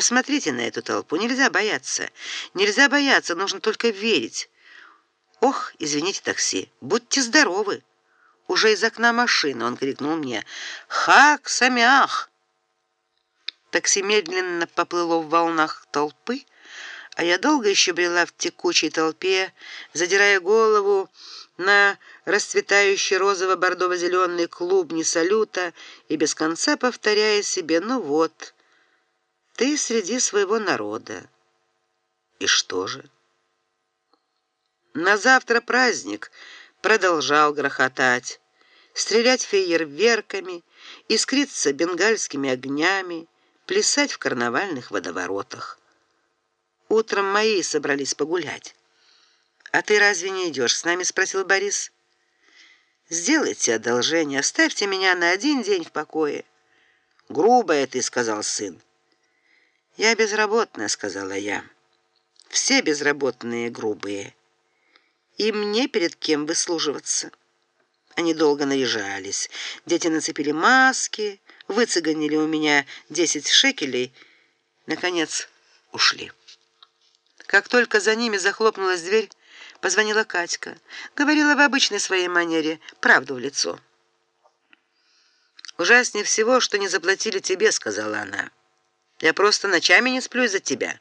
Посмотрите на эту толпу, нельзя бояться. Нельзя бояться, нужно только верить. Ох, извините, такси. Будьте здоровы. Уже из окна машины он крикнул мне: "Хак самях!" Такси медленно поплыло в волнах толпы, а я долго еще брела в текучей толпе, задирая голову на расцветающий розово-бордово-зеленый клубни салюта и без конца повторяя себе: "Ну вот, ты среди своего народа". И что же? На завтра праздник продолжал грохотать, стрелять фейерверками, искриться бенгальскими огнями, плясать в карнавальных водоворотах. Утром мои собрались погулять. А ты разве не идешь с нами, спросил Борис. Сделайте одолжение, оставьте меня на один день в покое. Грубо ты, сказал сын. Я безработная, сказала я. Все безработные грубые. И мне перед кем выслуживаться. Они долго наряжались. Дети нацепили маски, выцеганили у меня десять шекелей, наконец ушли. Как только за ними захлопнулась дверь, позвонила Катька. Говорила в обычной своей манере, правду в лицо. Ужаснее всего, что не заплатили тебе, сказала она. Я просто ночами не сплю из-за тебя.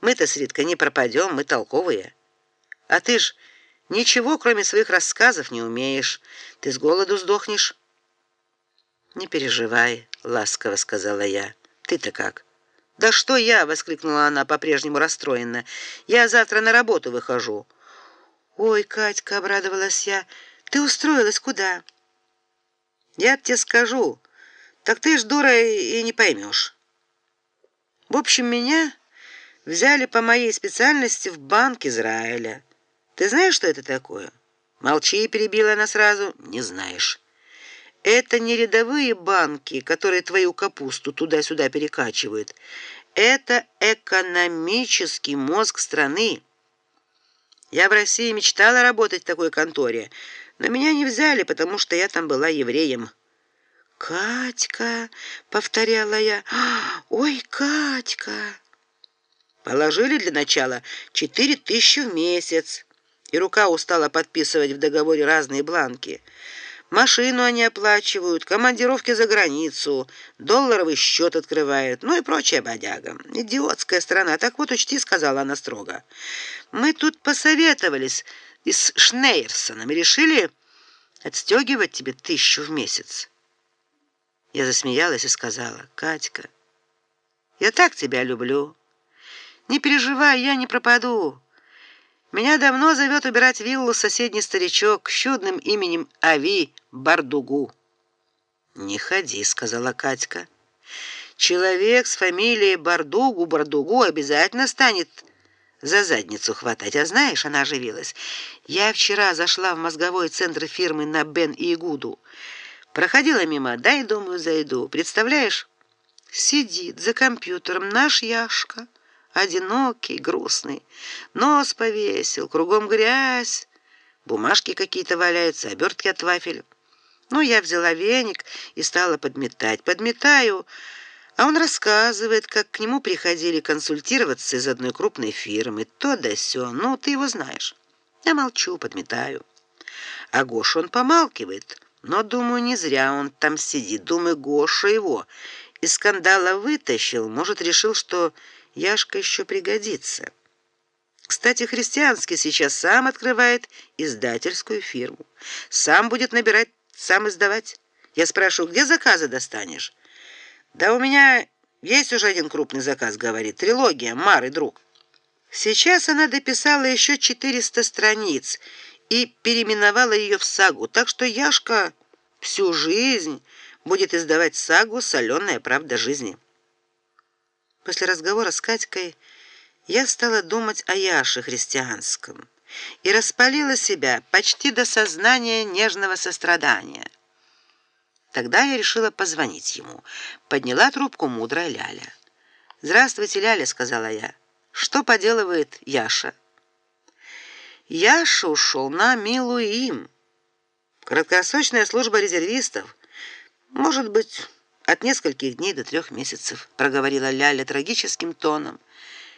Мы-то с Риткой не пропадем, мы толковые. А ты ж Ничего, кроме своих рассказов, не умеешь. Ты с голоду сдохнешь. Не переживай, ласково сказала я. Ты-то как? Да что я, воскликнула она, по-прежнему расстроена. Я завтра на работу выхожу. Ой, Катька, обрадовалась я. Ты устроилась куда? Я тебе скажу. Так ты ж дура и не поймешь. В общем, меня взяли по моей специальности в банк Израиля. Ты знаешь, что это такое? Молчи, перебила она сразу. Не знаешь. Это не рядовые банки, которые твою капусту туда-сюда перекачивают. Это экономический мозг страны. Я в России мечтала работать в такой конторе, но меня не взяли, потому что я там была евреем. Катька, повторяла я. Ой, Катька. Положили для начала четыре тысячи в месяц и рука устала подписывать в договоре разные бланки. Машину они оплачивают, командировки за границу, долларовый счет открывают, ну и прочая бодяга. Идиотская страна. Так вот учти, сказала она строго. Мы тут посоветовались и с Шнейерсоном и решили отстегивать тебе тысячу в месяц. Я засмеялась и сказала: "Катька, я так тебя люблю. Не переживай, я не пропаду. Меня давно зовет убирать виллу соседний старичок с чудным именем Ави Бардугу. Не ходи, сказала Катька. Человек с фамилией Бардугу Бардугу обязательно станет за задницу хватать. А знаешь, она оживилась. Я вчера зашла в мозговой центр фирмы на Бен и Игуду. Проходила мимо, дай, думаю, зайду. Представляешь? Сидит за компьютером наш Яшка одинокий, грустный. Нос повесил, кругом грязь. Бумажки какие-то валяются, обертки от вафель. Ну, я взяла веник и стала подметать. Подметаю, а он рассказывает, как к нему приходили консультироваться из одной крупной фирмы. То да сё, ну, ты его знаешь. Я молчу, подметаю. А Гоша он помалкивает. Но, думаю, не зря он там сидит. Думаю, Гоша его из скандала вытащил. Может, решил, что Яшка еще пригодится. Кстати, христианский сейчас сам открывает издательскую фирму. Сам будет набирать, сам издавать. Я спрашиваю, где заказы достанешь? Да у меня есть уже один крупный заказ, говорит, трилогия Мар и друг. Сейчас она дописала еще 400 страниц и переименовала ее в сагу, так что Яшка всю жизнь будет издавать сагу Соленая правда жизни. После разговора с Катькой я стала думать о Яше христианском и распалила себя почти до сознания нежного сострадания. Тогда я решила позвонить ему. Подняла трубку мудрая Ляля. "Здравствуйте, Ляля", сказала я. "Что поделывает Яша?" Яша ушел на милую им. Краткосрочная служба резервистов. Может быть, От нескольких дней до трех месяцев, проговорила Ляля трагическим тоном